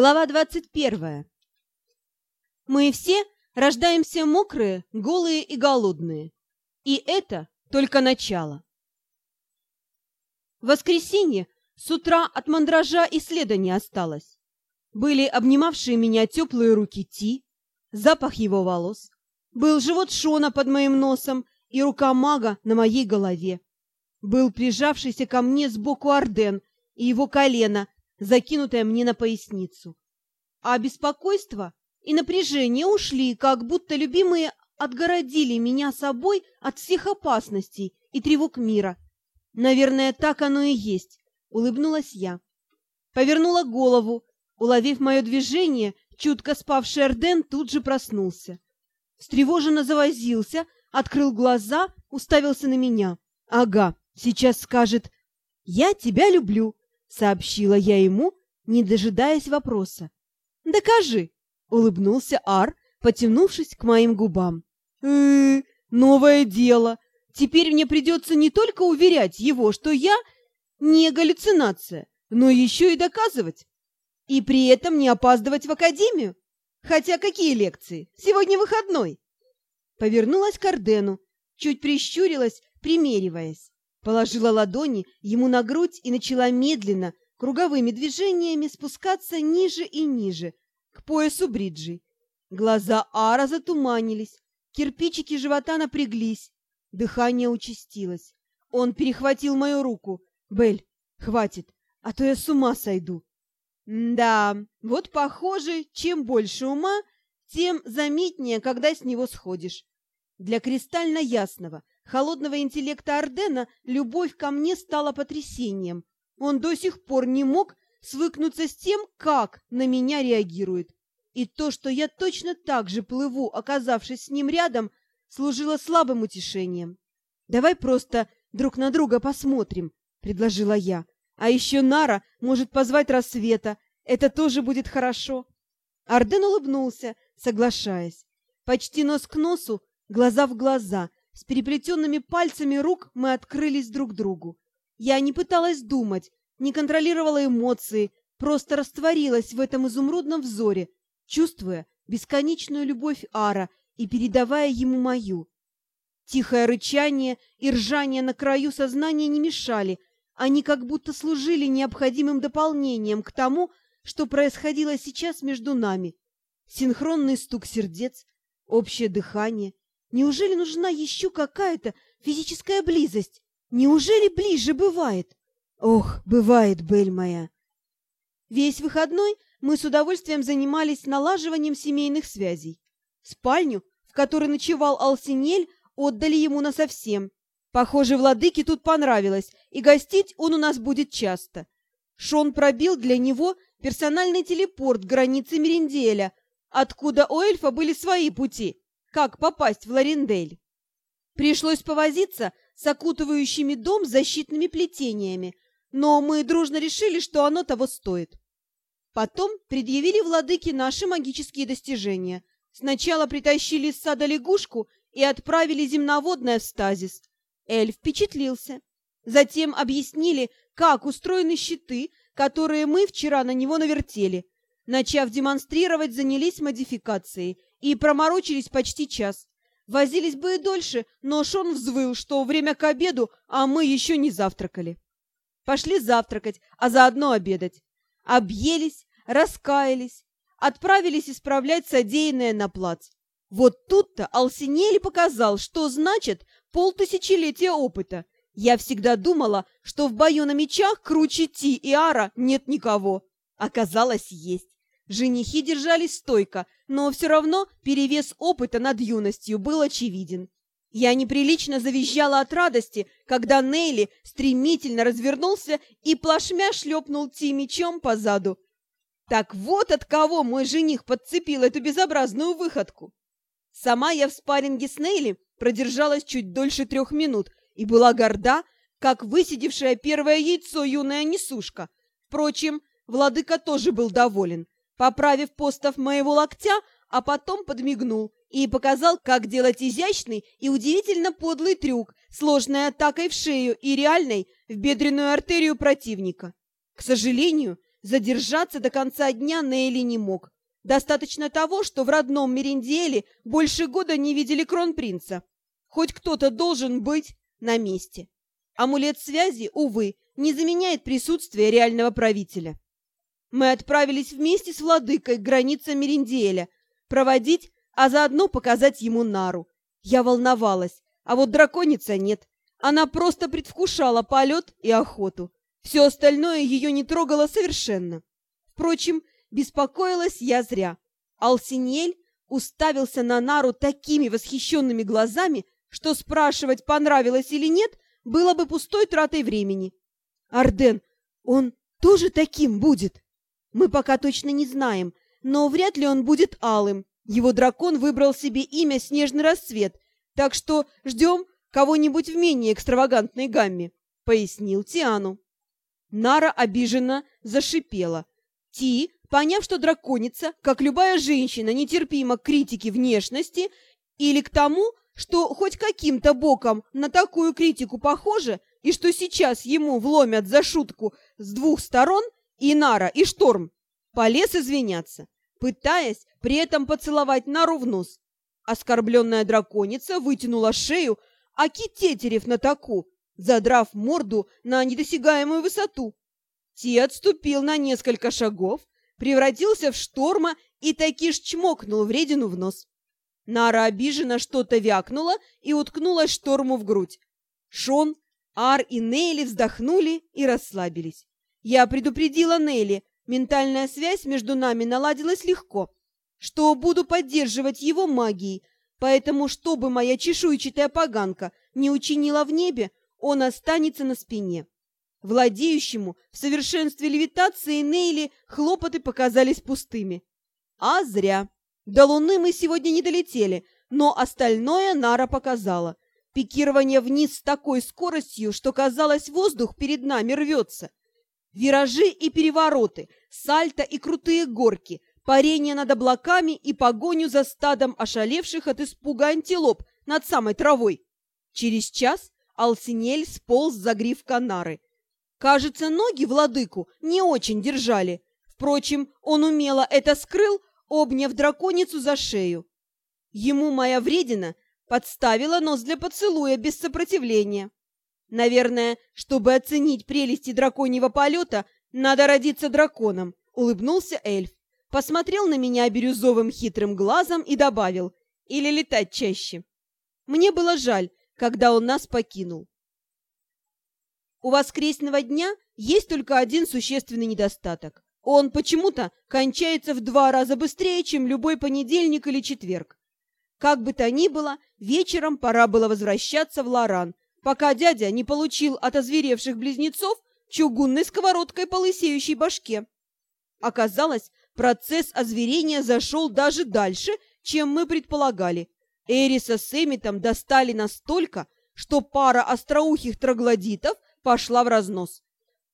Глава 21. Мы все рождаемся мокрые, голые и голодные. И это только начало. В воскресенье с утра от мандража и следа не осталось. Были обнимавшие меня теплые руки Ти, запах его волос. Был живот Шона под моим носом и рука мага на моей голове. Был прижавшийся ко мне сбоку Арден и его колено, закинутое мне на поясницу. А беспокойство и напряжение ушли, как будто любимые отгородили меня собой от всех опасностей и тревог мира. Наверное, так оно и есть, улыбнулась я. Повернула голову, уловив мое движение, чутко спавший Эрден тут же проснулся. Встревоженно завозился, открыл глаза, уставился на меня. Ага, сейчас скажет «Я тебя люблю», сообщила я ему, не дожидаясь вопроса. «Докажи!» — улыбнулся Ар, потянувшись к моим губам. э новое дело! Теперь мне придется не только уверять его, что я не галлюцинация, но еще и доказывать. И при этом не опаздывать в академию. Хотя какие лекции? Сегодня выходной. Повернулась к Ордену, чуть прищурилась, примериваясь. Положила ладони ему на грудь и начала медленно, круговыми движениями спускаться ниже и ниже, к поясу бриджи. Глаза Ара затуманились, кирпичики живота напряглись, дыхание участилось. Он перехватил мою руку. «Бель, хватит, а то я с ума сойду». Да, вот похоже, чем больше ума, тем заметнее, когда с него сходишь. Для кристально ясного, холодного интеллекта Ардена любовь ко мне стала потрясением. Он до сих пор не мог свыкнуться с тем, как на меня реагирует. И то, что я точно так же плыву, оказавшись с ним рядом, служило слабым утешением. «Давай просто друг на друга посмотрим», — предложила я. «А еще Нара может позвать рассвета. Это тоже будет хорошо». Арден улыбнулся, соглашаясь. Почти нос к носу, глаза в глаза, с переплетенными пальцами рук мы открылись друг другу. Я не пыталась думать, не контролировала эмоции, просто растворилась в этом изумрудном взоре, чувствуя бесконечную любовь Ара и передавая ему мою. Тихое рычание и ржание на краю сознания не мешали, они как будто служили необходимым дополнением к тому, что происходило сейчас между нами. Синхронный стук сердец, общее дыхание, Неужели нужна еще какая-то физическая близость? Неужели ближе бывает? Ох, бывает, Бель моя. Весь выходной мы с удовольствием занимались налаживанием семейных связей. Спальню, в которой ночевал Алсинель, отдали ему насовсем. Похоже, владыке тут понравилось, и гостить он у нас будет часто. Шон пробил для него персональный телепорт границы Меринделя, откуда у эльфа были свои пути как попасть в Лариндель. Пришлось повозиться с окутывающими дом защитными плетениями, но мы дружно решили, что оно того стоит. Потом предъявили владыке наши магические достижения. Сначала притащили из сада лягушку и отправили земноводное в стазис. Эльф впечатлился. Затем объяснили, как устроены щиты, которые мы вчера на него навертели. Начав демонстрировать, занялись модификацией и проморочились почти час. Возились бы и дольше, но Шон взвыл, что время к обеду, а мы еще не завтракали. Пошли завтракать, а заодно обедать. Объелись, раскаялись, отправились исправлять содеянное на плац. Вот тут-то Алсинели показал, что значит полтысячелетия опыта. Я всегда думала, что в бою на мечах круче Ти и Ара нет никого. Оказалось, есть. Женихи держались стойко, но все равно перевес опыта над юностью был очевиден. Я неприлично завизжала от радости, когда Нейли стремительно развернулся и плашмя шлепнул Ти мечом по заду. Так вот от кого мой жених подцепил эту безобразную выходку. Сама я в спарринге с Нейли продержалась чуть дольше трех минут и была горда, как высидевшая первое яйцо юная несушка. Впрочем, владыка тоже был доволен поправив постов моего локтя, а потом подмигнул и показал, как делать изящный и удивительно подлый трюк, сложной атакой в шею и реальной в бедренную артерию противника. К сожалению, Задержаться до конца дня Нейли не мог. Достаточно того, что в родном Меринделе больше года не видели кронпринца. Хоть кто-то должен быть на месте. Амулет связи, увы, не заменяет присутствие реального правителя. Мы отправились вместе с владыкой к границам Мериндиэля, проводить, а заодно показать ему нару. Я волновалась, а вот драконица нет. Она просто предвкушала полет и охоту. Все остальное ее не трогало совершенно. Впрочем, беспокоилась я зря. Алсиньель уставился на Нару такими восхищенными глазами, что спрашивать, понравилось или нет, было бы пустой тратой времени. «Арден, он тоже таким будет?» «Мы пока точно не знаем, но вряд ли он будет алым. Его дракон выбрал себе имя «Снежный рассвет», так что ждем кого-нибудь в менее экстравагантной гамме», — пояснил Тиану. Нара обиженно зашипела. Ти, поняв, что драконица, как любая женщина, нетерпима к критике внешности или к тому, что хоть каким-то боком на такую критику похоже, и что сейчас ему вломят за шутку с двух сторон и Нара, и Шторм, полез извиняться, пытаясь при этом поцеловать Нару в нос. Оскорбленная драконица вытянула шею, а Китетерев на таку, задрав морду на недосягаемую высоту. Ти отступил на несколько шагов, превратился в шторма и таки чмокнул вредину в нос. Нара обиженно что-то вякнула и уткнулась шторму в грудь. Шон, Ар и Нелли вздохнули и расслабились. Я предупредила Нелли, ментальная связь между нами наладилась легко, что буду поддерживать его магией, поэтому, чтобы моя чешуйчатая поганка не учинила в небе, он останется на спине. Владеющему в совершенстве левитации Нейли хлопоты показались пустыми. А зря. До Луны мы сегодня не долетели, но остальное Нара показала. Пикирование вниз с такой скоростью, что казалось, воздух перед нами рвется. Виражи и перевороты, сальто и крутые горки, парение над облаками и погоню за стадом ошалевших от испуга антилоп над самой травой. Через час Алсинель сполз за гриф Канары. Кажется, ноги владыку не очень держали. Впрочем, он умело это скрыл, обняв драконицу за шею. Ему моя вредина подставила нос для поцелуя без сопротивления. Наверное, чтобы оценить прелести драконьего полета, надо родиться драконом, улыбнулся эльф. Посмотрел на меня бирюзовым хитрым глазом и добавил, или летать чаще. Мне было жаль, когда он нас покинул. У воскресного дня есть только один существенный недостаток. Он почему-то кончается в два раза быстрее, чем любой понедельник или четверг. Как бы то ни было, вечером пора было возвращаться в Лоран, пока дядя не получил от озверевших близнецов чугунной сковородкой по лысеющей башке. Оказалось, процесс озверения зашел даже дальше, чем мы предполагали. Эриса с Эмитом достали настолько, что пара остроухих троглодитов пошла в разнос.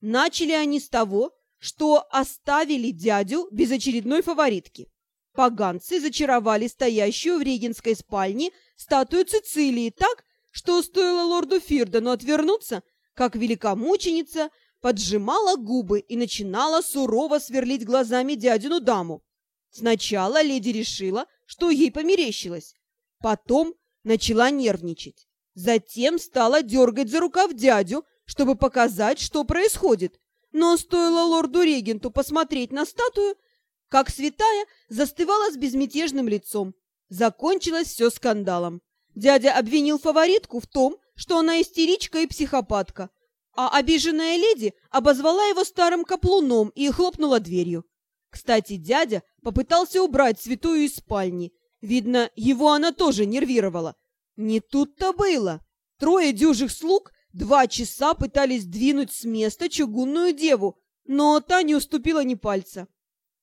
Начали они с того, что оставили дядю без очередной фаворитки. Поганцы зачаровали стоящую в регенской спальне статую Цицилии так, что стоило лорду Фирдену отвернуться, как великомученица поджимала губы и начинала сурово сверлить глазами дядину даму. Сначала леди решила, что ей померещилось, Потом начала нервничать. Затем стала дергать за рукав дядю, чтобы показать, что происходит. Но стоило лорду-регенту посмотреть на статую, как святая застывала с безмятежным лицом. Закончилось все скандалом. Дядя обвинил фаворитку в том, что она истеричка и психопатка, а обиженная леди обозвала его старым каплуном и хлопнула дверью. Кстати, дядя попытался убрать святую из спальни, Видно, его она тоже нервировала. Не тут-то было. Трое дюжих слуг два часа пытались двинуть с места чугунную деву, но та не уступила ни пальца.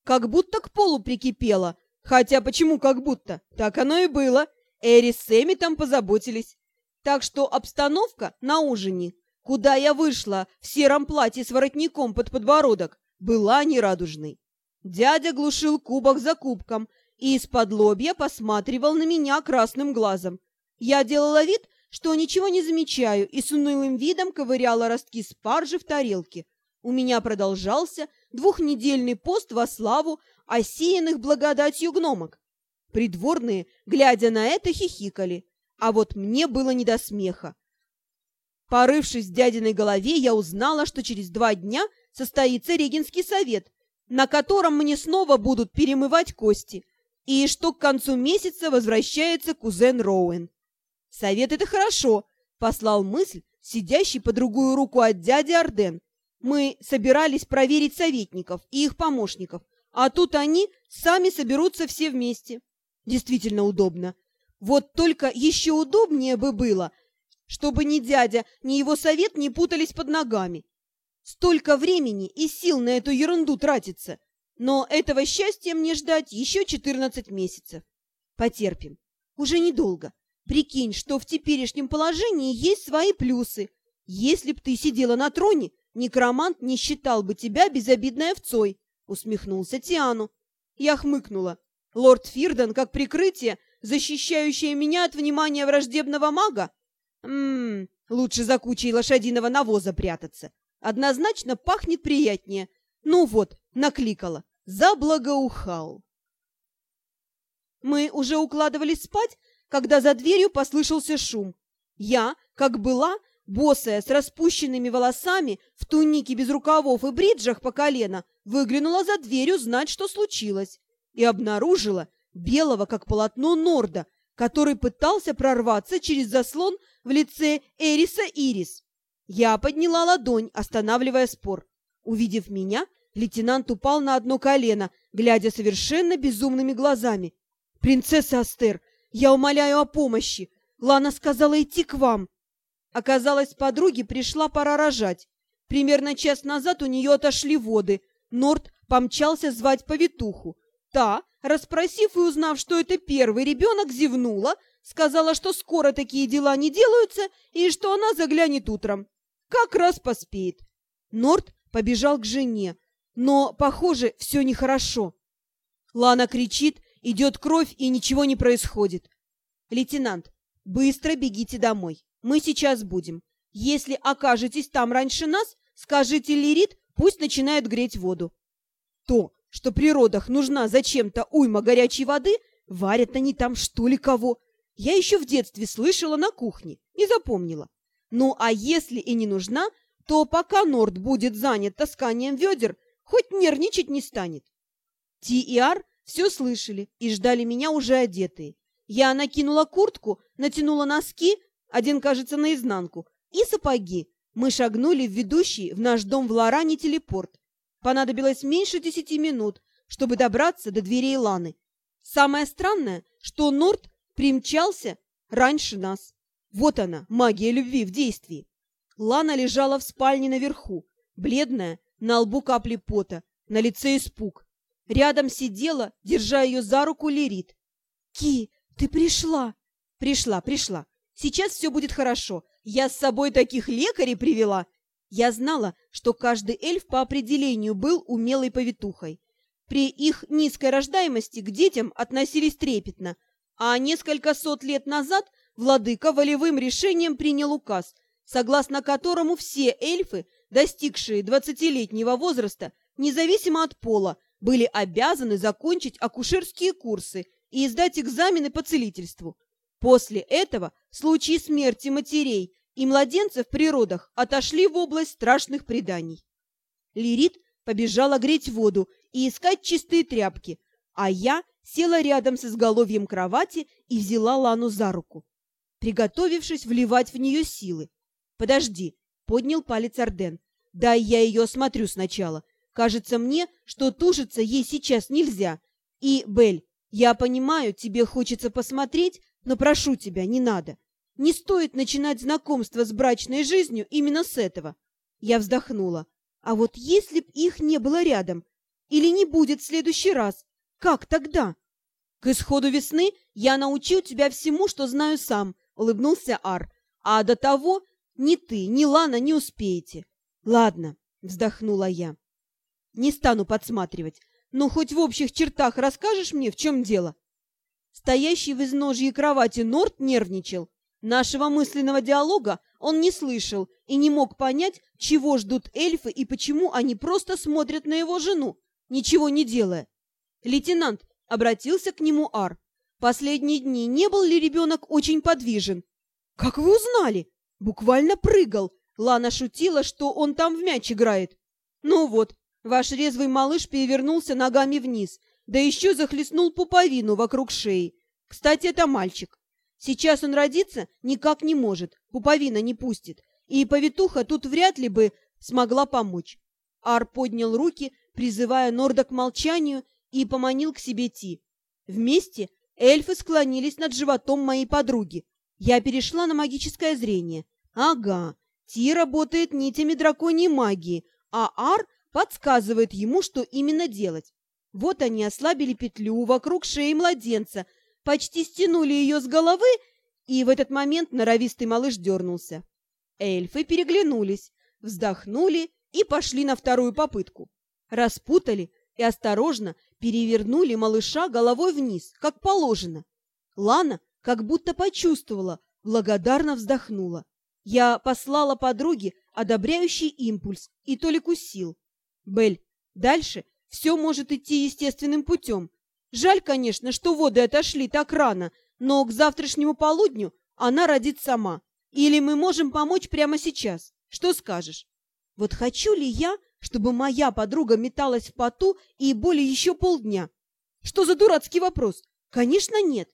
Как будто к полу прикипела. Хотя почему как будто? Так оно и было. Эри с Эми там позаботились. Так что обстановка на ужине, куда я вышла в сером платье с воротником под подбородок, была нерадужной. Дядя глушил кубок за кубком, и из-под лобья посматривал на меня красным глазом. Я делала вид, что ничего не замечаю, и с унылым видом ковыряла ростки спаржи в тарелке. У меня продолжался двухнедельный пост во славу осеянных благодатью гномок. Придворные, глядя на это, хихикали, а вот мне было не до смеха. Порывшись в дядиной голове, я узнала, что через два дня состоится Регенский совет, на котором мне снова будут перемывать кости, и что к концу месяца возвращается кузен Роуэн. «Совет — это хорошо», — послал мысль, сидящий по другую руку от дяди Арден. «Мы собирались проверить советников и их помощников, а тут они сами соберутся все вместе. Действительно удобно. Вот только еще удобнее бы было, чтобы ни дядя, ни его совет не путались под ногами. Столько времени и сил на эту ерунду тратится. Но этого счастья мне ждать еще 14 месяцев. Потерпим. Уже недолго. Прикинь, что в теперешнем положении есть свои плюсы. Если б ты сидела на троне, некромант не считал бы тебя безобидной овцой, усмехнулся Тиану. Я хмыкнула. Лорд Фирден как прикрытие, защищающее меня от внимания враждебного мага? Ммм, лучше за кучей лошадиного навоза прятаться. Однозначно пахнет приятнее. Ну вот, накликала. Заблагоухал. Мы уже укладывались спать, когда за дверью послышался шум. Я, как была, босая, с распущенными волосами, в тунике без рукавов и бриджах по колено, выглянула за дверь узнать, что случилось, и обнаружила белого, как полотно Норда, который пытался прорваться через заслон в лице Эриса Ирис. Я подняла ладонь, останавливая спор. Увидев меня, лейтенант упал на одно колено, глядя совершенно безумными глазами. «Принцесса Астер, я умоляю о помощи! Лана сказала идти к вам!» Оказалось, подруге пришла пора рожать. Примерно час назад у нее отошли воды. Норт помчался звать повитуху. Та, расспросив и узнав, что это первый ребенок, зевнула, сказала, что скоро такие дела не делаются и что она заглянет утром. Как раз поспеет. Норт побежал к жене, но, похоже, все нехорошо. Лана кричит, идет кровь, и ничего не происходит. Лейтенант, быстро бегите домой. Мы сейчас будем. Если окажетесь там раньше нас, скажите Лирит, пусть начинает греть воду. То, что при родах нужна зачем-то уйма горячей воды, варят они там что ли кого. Я еще в детстве слышала на кухне и запомнила. Ну, а если и не нужна, то пока Норд будет занят тасканием ведер, хоть нервничать не станет. Ти и Ар все слышали и ждали меня уже одетые. Я накинула куртку, натянула носки, один, кажется, наизнанку, и сапоги. Мы шагнули в ведущий в наш дом в Лоране телепорт. Понадобилось меньше десяти минут, чтобы добраться до дверей Ланы. Самое странное, что Норд примчался раньше нас. Вот она, магия любви в действии. Лана лежала в спальне наверху, бледная, на лбу капли пота, на лице испуг. Рядом сидела, держа ее за руку, Лерит. «Ки, ты пришла!» «Пришла, пришла. Сейчас все будет хорошо. Я с собой таких лекарей привела!» Я знала, что каждый эльф по определению был умелой повитухой. При их низкой рождаемости к детям относились трепетно, а несколько сот лет назад – владыка волевым решением принял указ, согласно которому все эльфы, достигшие двадцатилетнего возраста, независимо от пола, были обязаны закончить акушерские курсы и сдать экзамены по целительству. После этого случаи смерти матерей и младенцев при родах отошли в область страшных преданий. Лирит побежала греть воду и искать чистые тряпки, а я села рядом с изголовьем кровати и взяла Лану за руку приготовившись вливать в нее силы. «Подожди!» — поднял палец Арден. «Дай я ее осмотрю сначала. Кажется мне, что тушиться ей сейчас нельзя. И, Бель, я понимаю, тебе хочется посмотреть, но прошу тебя, не надо. Не стоит начинать знакомство с брачной жизнью именно с этого». Я вздохнула. «А вот если б их не было рядом? Или не будет в следующий раз? Как тогда?» «К исходу весны я научил тебя всему, что знаю сам», — улыбнулся Ар. «А до того ни ты, ни Лана не успеете». «Ладно», — вздохнула я. «Не стану подсматривать. Но хоть в общих чертах расскажешь мне, в чем дело?» Стоящий в изножье кровати Норт нервничал. Нашего мысленного диалога Он не слышал и не мог понять, чего ждут эльфы и почему они просто смотрят на его жену, ничего не делая. Лейтенант обратился к нему Ар. Последние дни не был ли ребенок очень подвижен? Как вы узнали? Буквально прыгал. Лана шутила, что он там в мяч играет. Ну вот, ваш резвый малыш перевернулся ногами вниз, да еще захлестнул пуповину вокруг шеи. Кстати, это мальчик. Сейчас он родиться никак не может, пуповина не пустит, и повитуха тут вряд ли бы смогла помочь. Ар поднял руки, призывая Норда к молчанию, и поманил к себе Ти. Вместе эльфы склонились над животом моей подруги. Я перешла на магическое зрение. Ага, Ти работает нитями драконьей магии, а Ар подсказывает ему, что именно делать. Вот они ослабили петлю вокруг шеи младенца — почти стянули ее с головы, и в этот момент норовистый малыш дернулся. Эльфы переглянулись, вздохнули и пошли на вторую попытку. Распутали и осторожно перевернули малыша головой вниз, как положено. Лана как будто почувствовала, благодарно вздохнула. Я послала подруге одобряющий импульс и толику сил. Бель, дальше все может идти естественным путем, Жаль, конечно, что воды отошли так рано, но к завтрашнему полудню она родит сама. Или мы можем помочь прямо сейчас. Что скажешь? Вот хочу ли я, чтобы моя подруга металась в поту и более еще полдня? Что за дурацкий вопрос? Конечно, нет.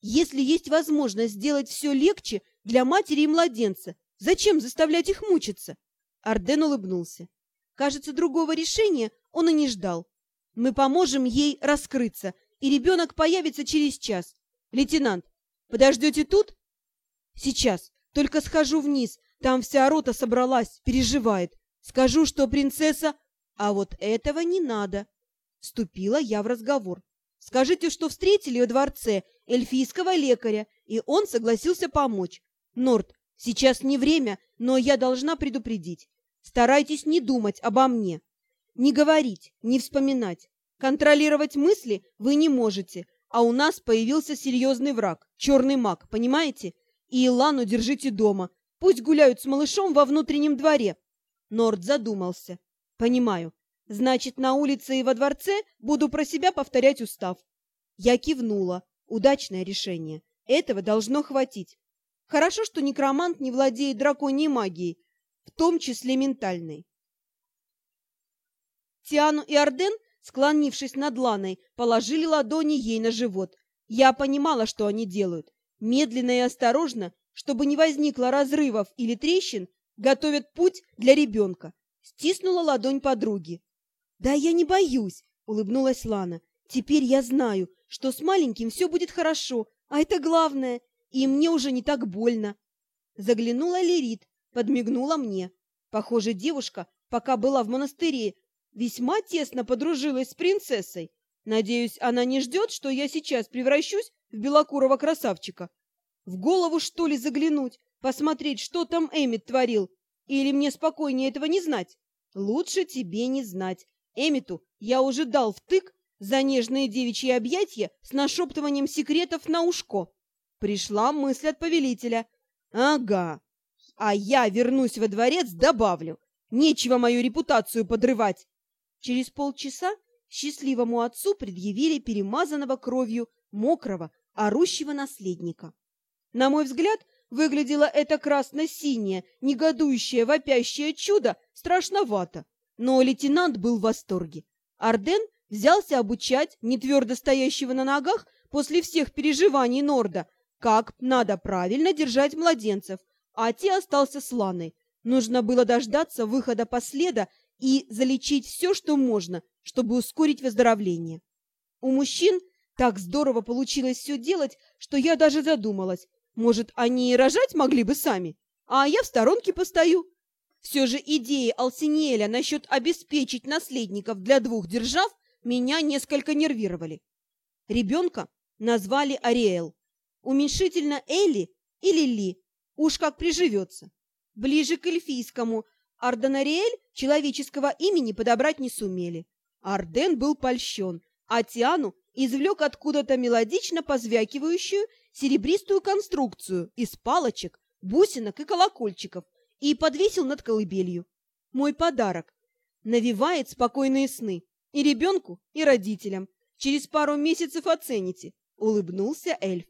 Если есть возможность сделать все легче для матери и младенца, зачем заставлять их мучиться? Арден улыбнулся. Кажется, другого решения он и не ждал. Мы поможем ей раскрыться, и ребенок появится через час. Лейтенант, подождете тут? Сейчас. Только схожу вниз. Там вся рота собралась, переживает. Скажу, что принцесса... А вот этого не надо. Вступила я в разговор. Скажите, что встретили во дворце эльфийского лекаря, и он согласился помочь. Норт, сейчас не время, но я должна предупредить. Старайтесь не думать обо мне. Не говорить, не вспоминать. Контролировать мысли вы не можете, а у нас появился серьезный враг, черный маг, понимаете? И Илану держите дома. Пусть гуляют с малышом во внутреннем дворе. Норд задумался. Понимаю. Значит, на улице и во дворце буду про себя повторять устав. Я кивнула. Удачное решение. Этого должно хватить. Хорошо, что некромант не владеет драконьей магией, в том числе ментальной. Тиану и Арден, склонившись над Ланой, положили ладони ей на живот. Я понимала, что они делают. Медленно и осторожно, чтобы не возникло разрывов или трещин, готовят путь для ребенка. Стиснула ладонь подруги. «Да я не боюсь», — улыбнулась Лана. «Теперь я знаю, что с маленьким все будет хорошо, а это главное, и мне уже не так больно». Заглянула Лерит, подмигнула мне. Похоже, девушка, пока была в монастыре, весьма тесно подружилась с принцессой. Надеюсь, она не ждет, что я сейчас превращусь в белокурого красавчика. В голову, что ли, заглянуть, посмотреть, что там Эмит творил? Или мне спокойнее этого не знать? Лучше тебе не знать. Эмиту я уже дал втык за нежные девичьи объятия с нашептыванием секретов на ушко. Пришла мысль от повелителя. Ага, а я вернусь во дворец, добавлю. Нечего мою репутацию подрывать. Через полчаса счастливому отцу предъявили перемазанного кровью, мокрого, орущего наследника. На мой взгляд, выглядело это красно-синее, негодующее, вопящее чудо страшновато, но лейтенант был в восторге. Арден взялся обучать нетвердо стоящего на ногах после всех переживаний Норда, как надо правильно держать младенцев, а те остался с Ланой. Нужно было дождаться выхода последа и залечить все, что можно, чтобы ускорить выздоровление. У мужчин так здорово получилось все делать, что я даже задумалась, может, они и рожать могли бы сами, а я в сторонке постою. Все же идеи Алсинеля насчет обеспечить наследников для двух держав меня несколько нервировали. Ребенка назвали Ариэл, уменьшительно Элли или Ли, уж как приживется. Ближе к эльфийскому Арденариэль человеческого имени подобрать не сумели. Арден был польщен, а Тиану извлек откуда-то мелодично позвякивающую серебристую конструкцию из палочек, бусинок и колокольчиков и подвесил над колыбелью. Мой подарок. Навевает спокойные сны и ребенку, и родителям. Через пару месяцев оцените, улыбнулся эльф.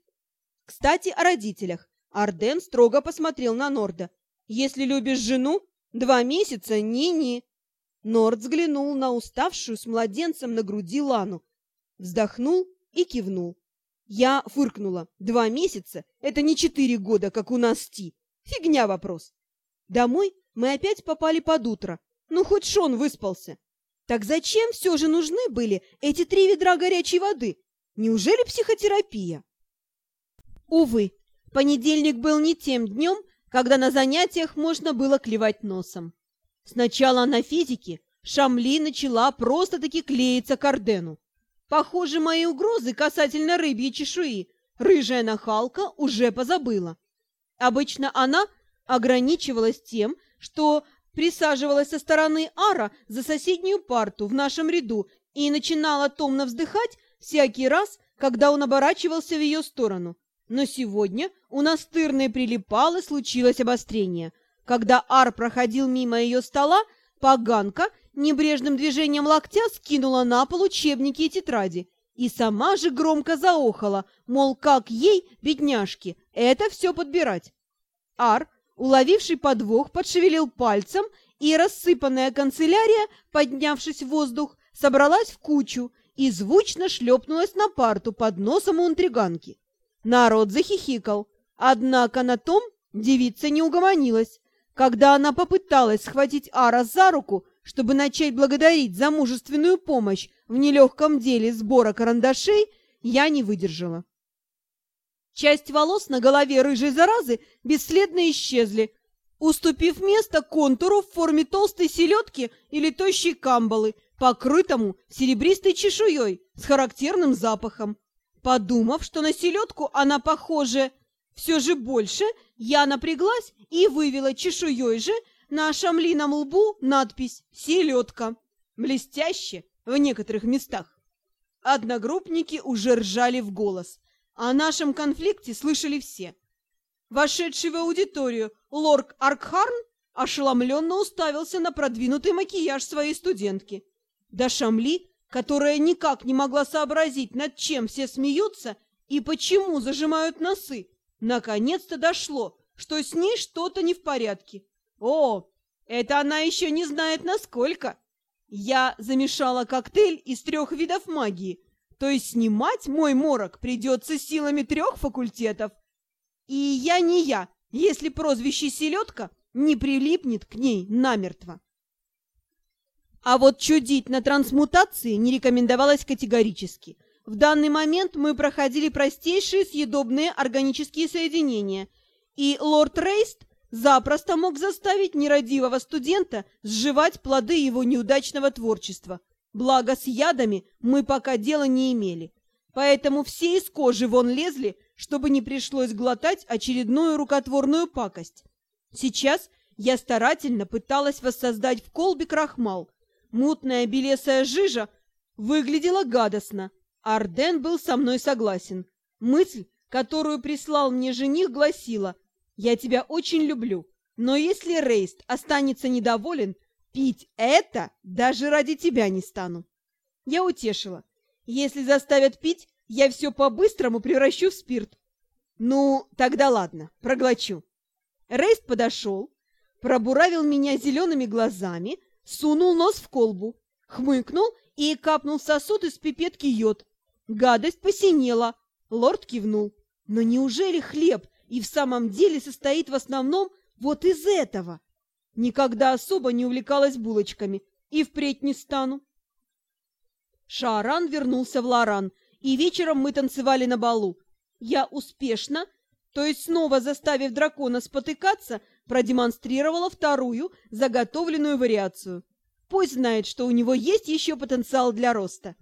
Кстати, о родителях. Арден строго посмотрел на Норда. Если любишь жену, два месяца ни-ни. Норд взглянул на уставшую с младенцем на груди Лану, вздохнул и кивнул. Я фыркнула. Два месяца — это не четыре года, как у нас Ти. Фигня вопрос. Домой мы опять попали под утро. Ну, хоть Шон выспался. Так зачем все же нужны были эти три ведра горячей воды? Неужели психотерапия? Увы, понедельник был не тем днем, когда на занятиях можно было клевать носом. Сначала на физике Шамли начала просто-таки клеиться к Ордену. Похоже, мои угрозы касательно рыбьей чешуи рыжая нахалка уже позабыла. Обычно она ограничивалась тем, что присаживалась со стороны Ара за соседнюю парту в нашем ряду и начинала томно вздыхать всякий раз, когда он оборачивался в ее сторону. Но сегодня у настырной прилипал и случилось обострение. Когда Ар проходил мимо ее стола, поганка небрежным движением локтя скинула на пол учебники и тетради и сама же громко заохала, мол, как ей, бедняжке, это все подбирать. Ар, уловивший подвох, подшевелил пальцем, и рассыпанная канцелярия, поднявшись в воздух, собралась в кучу и звучно шлепнулась на парту под носом у интриганки. Народ захихикал, однако на том девица не угомонилась. Когда она попыталась схватить Ара за руку, чтобы начать благодарить за мужественную помощь в нелегком деле сбора карандашей, я не выдержала. Часть волос на голове рыжей заразы бесследно исчезли, уступив место контуру в форме толстой селедки или тощей камбалы, покрытому серебристой чешуей с характерным запахом. Подумав, что на селедку она похожа все же больше, я напряглась и вывела чешуей же на шамлином лбу надпись «Селедка». Блестяще в некоторых местах. Одногруппники уже ржали в голос. О нашем конфликте слышали все. Вошедший в аудиторию лорд Аркхарн ошеломленно уставился на продвинутый макияж своей студентки. Да Шамли, которая никак не могла сообразить, над чем все смеются и почему зажимают носы, наконец-то дошло, что с ней что-то не в порядке. О, это она еще не знает, насколько. Я замешала коктейль из трех видов магии, то есть снимать мой морок придется силами трех факультетов. И я не я, если прозвище «селедка» не прилипнет к ней намертво. А вот чудить на трансмутации не рекомендовалось категорически. В данный момент мы проходили простейшие съедобные органические соединения, и лорд Рейст запросто мог заставить нерадивого студента сживать плоды его неудачного творчества. Благо с ядами мы пока дела не имели. Поэтому все из кожи вон лезли, чтобы не пришлось глотать очередную рукотворную пакость. Сейчас я старательно пыталась воссоздать в колбе крахмал. Мутная белесая жижа выглядела гадостно. Арден был со мной согласен. Мысль, которую прислал мне жених, гласила я тебя очень люблю, но если Рейст останется недоволен, пить это даже ради тебя не стану. Я утешила. Если заставят пить, я все по-быстрому превращу в спирт. Ну, тогда ладно, проглочу. Рейст подошел, пробуравил меня зелеными глазами, сунул нос в колбу, хмыкнул и капнул в сосуд из пипетки йод. Гадость посинела. Лорд кивнул. Но неужели хлеб и в самом деле состоит в основном вот из этого. Никогда особо не увлекалась булочками и впредь не стану. Шааран вернулся в Лоран, и вечером мы танцевали на балу. Я успешно, то есть снова заставив дракона спотыкаться, продемонстрировала вторую заготовленную вариацию. Пусть знает, что у него есть еще потенциал для роста.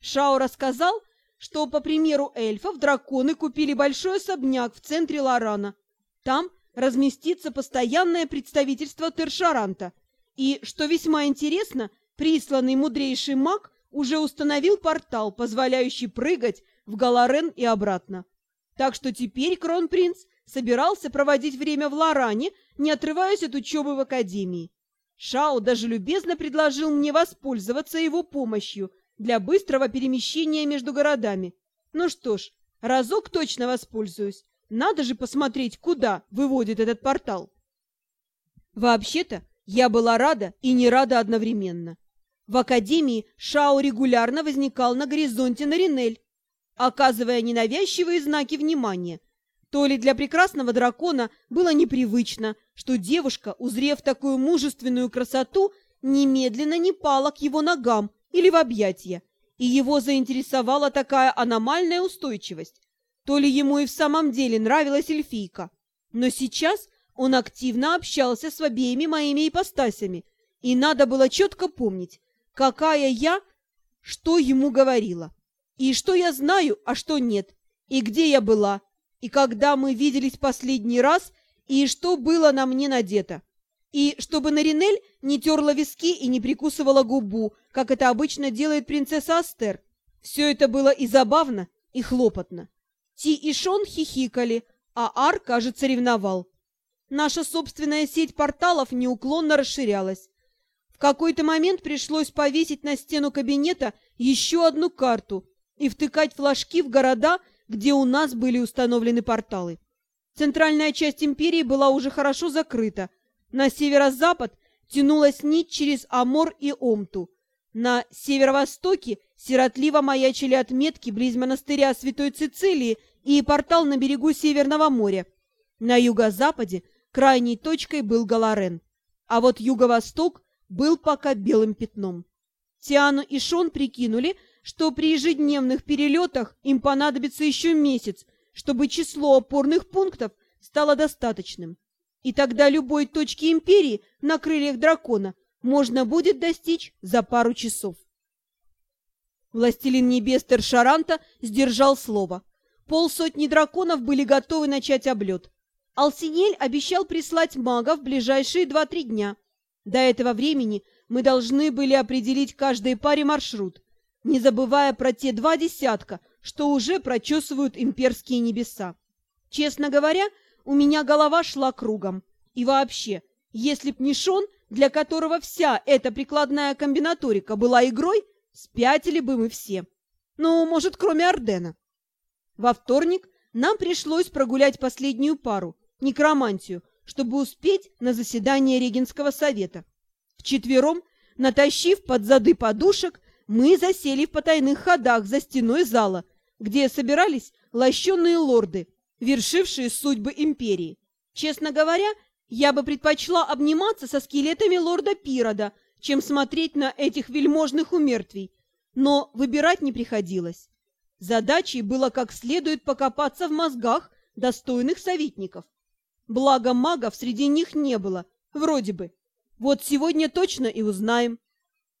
Шао рассказал, что, по примеру эльфов, драконы купили большой особняк в центре Лорана. Там разместится постоянное представительство Тершаранта. И, что весьма интересно, присланный мудрейший маг уже установил портал, позволяющий прыгать в Галарен и обратно. Так что теперь кронпринц собирался проводить время в Лоране, не отрываясь от учебы в академии. Шао даже любезно предложил мне воспользоваться его помощью для быстрого перемещения между городами. Ну что ж, разок точно воспользуюсь. Надо же посмотреть, куда выводит этот портал. Вообще-то, я была рада и не рада одновременно. В академии Шао регулярно возникал на горизонте Наринель, оказывая ненавязчивые знаки внимания. То ли для прекрасного дракона было непривычно, что девушка, узрев такую мужественную красоту, немедленно не пала к его ногам или в объятия, и его заинтересовала такая аномальная устойчивость. То ли ему и в самом деле нравилась эльфийка. Но сейчас он активно общался с обеими моими ипостасями, и надо было четко помнить, какая я, что ему говорила, и что я знаю, а что нет, и где я была, и когда мы виделись последний раз, и что было на мне надето. И чтобы Наринель не терла виски и не прикусывала губу, как это обычно делает принцесса Астер. Все это было и забавно, и хлопотно. Ти и Шон хихикали, а Ар, кажется, ревновал. Наша собственная сеть порталов неуклонно расширялась. В какой-то момент пришлось повесить на стену кабинета еще одну карту и втыкать флажки в города, где у нас были установлены порталы. Центральная часть империи была уже хорошо закрыта. На северо-запад тянулась нить через Амор и Омту. На северо-востоке сиротливо маячили отметки близ монастыря Святой Цицилии и портал на берегу Северного моря. На юго-западе крайней точкой был Галарен, а вот юго-восток был пока белым пятном. Тиану и Шон прикинули, что при ежедневных перелетах им понадобится еще месяц, чтобы число опорных пунктов стало достаточным. И тогда любой точки империи на крыльях дракона можно будет достичь за пару часов. Властелин небес Тершаранта сдержал слово. Полсотни драконов были готовы начать облет. Алсинель обещал прислать мага в ближайшие два-три дня. До этого времени мы должны были определить каждой паре маршрут, не забывая про те два десятка, что уже прочесывают имперские небеса. Честно говоря, у меня голова шла кругом. И вообще, если б не Шон, для которого вся эта прикладная комбинаторика была игрой, спятили бы мы все. Ну, может, кроме Ордена. Во вторник нам пришлось прогулять последнюю пару, некромантию, чтобы успеть на заседание Регенского совета. Вчетвером, натащив под зады подушек, мы засели в потайных ходах за стеной зала, где собирались лощеные лорды, вершившие судьбы империи. Честно говоря, я бы предпочла обниматься со скелетами лорда Пирода, чем смотреть на этих вельможных умертвий, но выбирать не приходилось. Задачей было как следует покопаться в мозгах достойных советников. Благо магов среди них не было, вроде бы. Вот сегодня точно и узнаем.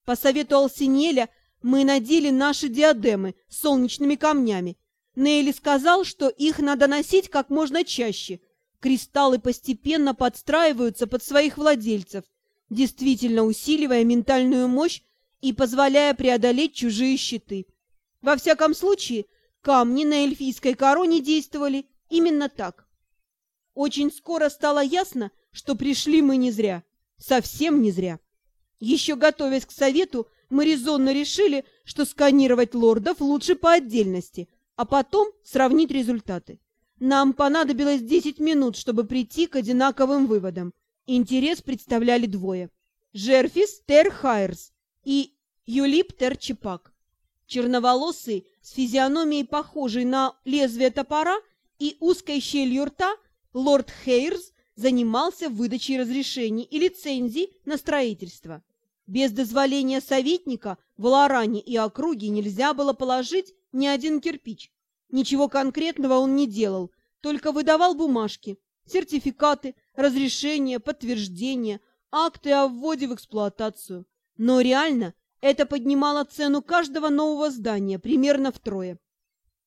По совету Алсинеля мы надели наши диадемы с солнечными камнями. Нейли сказал, что их надо носить как можно чаще. Кристаллы постепенно подстраиваются под своих владельцев, действительно усиливая ментальную мощь и позволяя преодолеть чужие щиты. Во всяком случае, камни на эльфийской короне действовали именно так. Очень скоро стало ясно, что пришли мы не зря. Совсем не зря. Еще готовясь к совету, мы резонно решили, что сканировать лордов лучше по отдельности, а потом сравнить результаты. Нам понадобилось 10 минут, чтобы прийти к одинаковым выводам. Интерес представляли двое. Жерфис Терхайрс и Юлип Терчепак. Черноволосый, с физиономией похожей на лезвие топора и узкой щелью рта, лорд Хейрс занимался выдачей разрешений и лицензий на строительство. Без дозволения советника в Лоране и округе нельзя было положить ни один кирпич. Ничего конкретного он не делал, только выдавал бумажки, сертификаты, разрешения, подтверждения, акты о вводе в эксплуатацию. Но реально это поднимало цену каждого нового здания примерно втрое.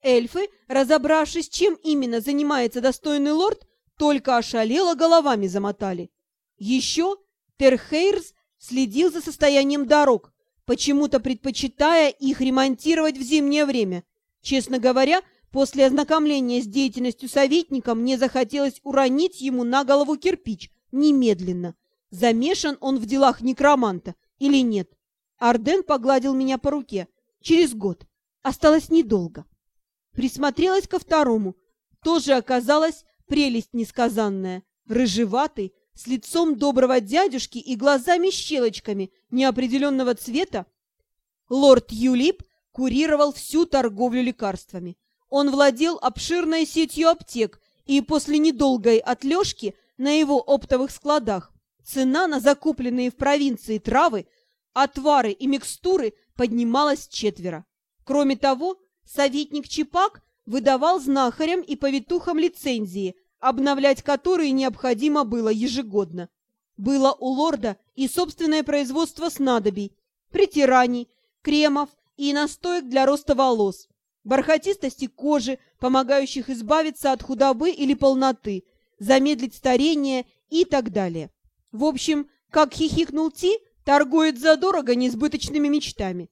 Эльфы, разобравшись, чем именно занимается достойный лорд, только ошалело головами замотали. Еще Терхейрс следил за состоянием дорог, почему-то предпочитая их ремонтировать в зимнее время. Честно говоря, После ознакомления с деятельностью советника мне захотелось уронить ему на голову кирпич немедленно. Замешан он в делах некроманта или нет? Арден погладил меня по руке. Через год. Осталось недолго. Присмотрелась ко второму. Тоже оказалась прелесть несказанная. Рыжеватый, с лицом доброго дядюшки и глазами-щелочками неопределенного цвета, лорд Юлип курировал всю торговлю лекарствами. Он владел обширной сетью аптек, и после недолгой отлежки на его оптовых складах цена на закупленные в провинции травы, отвары и микстуры поднималась четверо. Кроме того, советник Чипак выдавал знахарям и повитухам лицензии, обновлять которые необходимо было ежегодно. Было у лорда и собственное производство снадобий, притираний, кремов и настоек для роста волос, бархатистости кожи, помогающих избавиться от худобы или полноты, замедлить старение и так далее. В общем, как хихикнул Ти, торгует задорого несбыточными мечтами.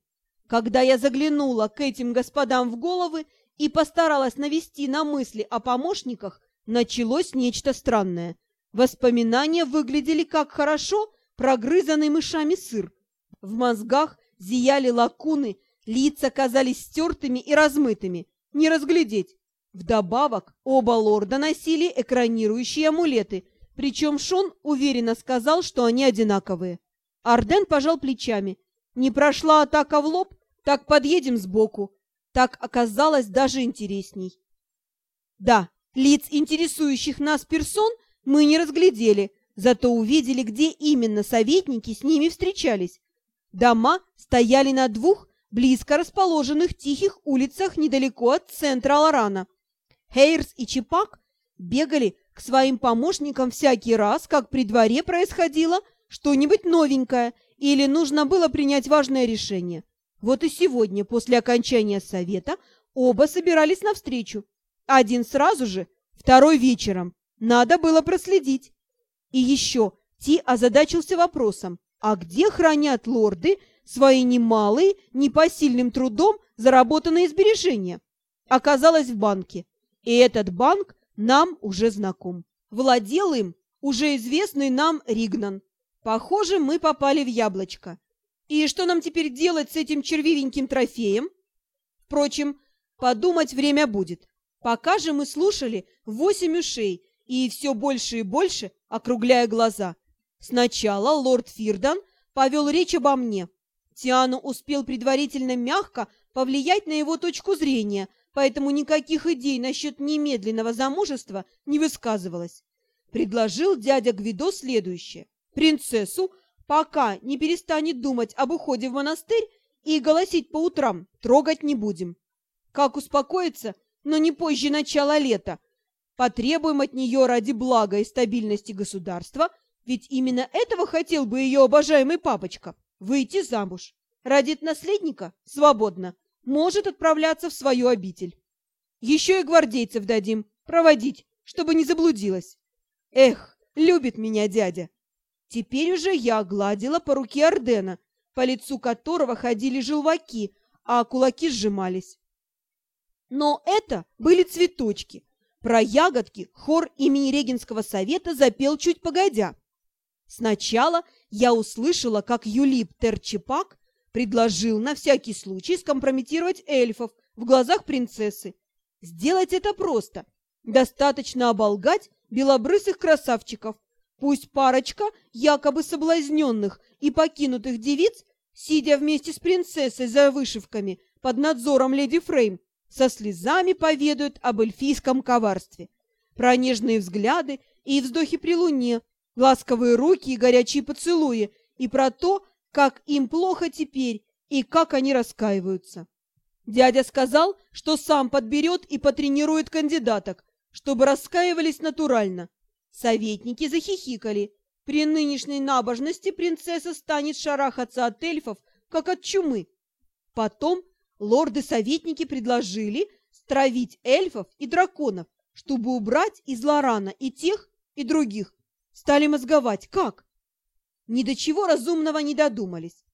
Когда я заглянула к этим господам в головы и постаралась навести на мысли о помощниках, началось нечто странное. Воспоминания выглядели как хорошо прогрызанный мышами сыр. В мозгах зияли лакуны, лица казались стертыми и размытыми, не разглядеть. Вдобавок, оба лорда носили экранирующие амулеты, причем Шон уверенно сказал, что они одинаковые. Арден пожал плечами. Не прошла атака в лоб, так подъедем сбоку. Так оказалось даже интересней. Да, лиц интересующих нас персон мы не разглядели, зато увидели, где именно советники с ними встречались. Дома стояли на двух близко расположенных тихих улицах недалеко от центра Лорана. Хейрс и Чепак бегали к своим помощникам всякий раз, как при дворе происходило что-нибудь новенькое или нужно было принять важное решение. Вот и сегодня, после окончания совета, оба собирались навстречу. Один сразу же, второй вечером. Надо было проследить. И еще Ти озадачился вопросом, а где хранят лорды свои немалые, непосильным трудом заработанные сбережения? Оказалось в банке. И этот банк нам уже знаком. Владел им уже известный нам Ригнан. Похоже, мы попали в яблочко. И что нам теперь делать с этим червивеньким трофеем? Впрочем, подумать время будет. Пока же мы слушали восемь ушей и все больше и больше, округляя глаза. Сначала лорд Фирдан повел речь обо мне. Тиану успел предварительно мягко повлиять на его точку зрения – поэтому никаких идей насчет немедленного замужества не высказывалось. Предложил дядя Гвидо следующее. Принцессу, пока не перестанет думать об уходе в монастырь и голосить по утрам, трогать не будем. Как успокоиться, но не позже начала лета. Потребуем от нее ради блага и стабильности государства, ведь именно этого хотел бы ее обожаемый папочка – выйти замуж. Родит наследника – свободно может отправляться в свою обитель. Еще и гвардейцев дадим, проводить, чтобы не заблудилась. Эх, любит меня дядя. Теперь уже я гладила по руке Ордена, по лицу которого ходили желваки, а кулаки сжимались. Но это были цветочки. Про ягодки хор имени Регенского совета запел чуть погодя. Сначала я услышала, как Юлип Терчепак Предложил на всякий случай скомпрометировать эльфов в глазах принцессы. Сделать это просто. Достаточно оболгать белобрысых красавчиков. Пусть парочка якобы соблазненных и покинутых девиц, сидя вместе с принцессой за вышивками под надзором леди Фрейм, со слезами поведают об эльфийском коварстве. Про нежные взгляды и вздохи при луне, ласковые руки и горячие поцелуи, и про то, как им плохо теперь и как они раскаиваются. Дядя сказал, что сам подберет и потренирует кандидаток, чтобы раскаивались натурально. Советники захихикали. При нынешней набожности принцесса станет шарахаться от эльфов, как от чумы. Потом лорды-советники предложили стравить эльфов и драконов, чтобы убрать из Лорана и тех, и других. Стали мозговать. Как? ни до чего разумного не додумались.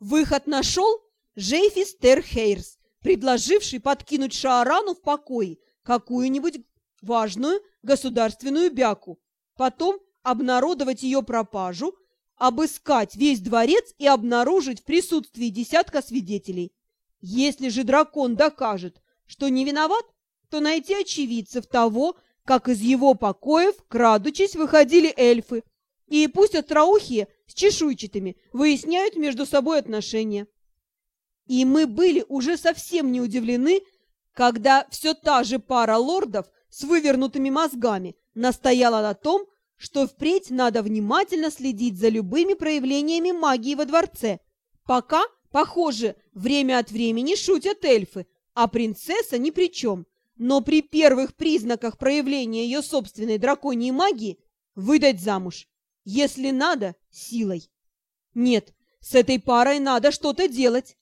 Выход нашел Джейфис Терхейрс, предложивший подкинуть Шаарану в покое какую-нибудь важную государственную бяку, потом обнародовать ее пропажу, обыскать весь дворец и обнаружить в присутствии десятка свидетелей. Если же дракон докажет, что не виноват, то найти очевидцев того, как из его покоев, крадучись, выходили эльфы, и пусть остроухие с чешуйчатыми выясняют между собой отношения. И мы были уже совсем не удивлены, когда все та же пара лордов с вывернутыми мозгами настояла на том, что впредь надо внимательно следить за любыми проявлениями магии во дворце. Пока, похоже, время от времени шутят эльфы, а принцесса ни при чем. Но при первых признаках проявления ее собственной драконьей магии выдать замуж. Если надо, силой. Нет, с этой парой надо что-то делать.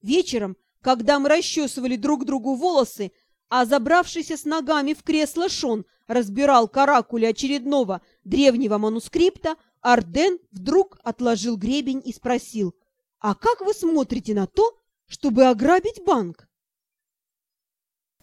Вечером, когда мы расчесывали друг другу волосы, а забравшийся с ногами в кресло Шон разбирал каракули очередного древнего манускрипта, Арден вдруг отложил гребень и спросил, «А как вы смотрите на то, чтобы ограбить банк?»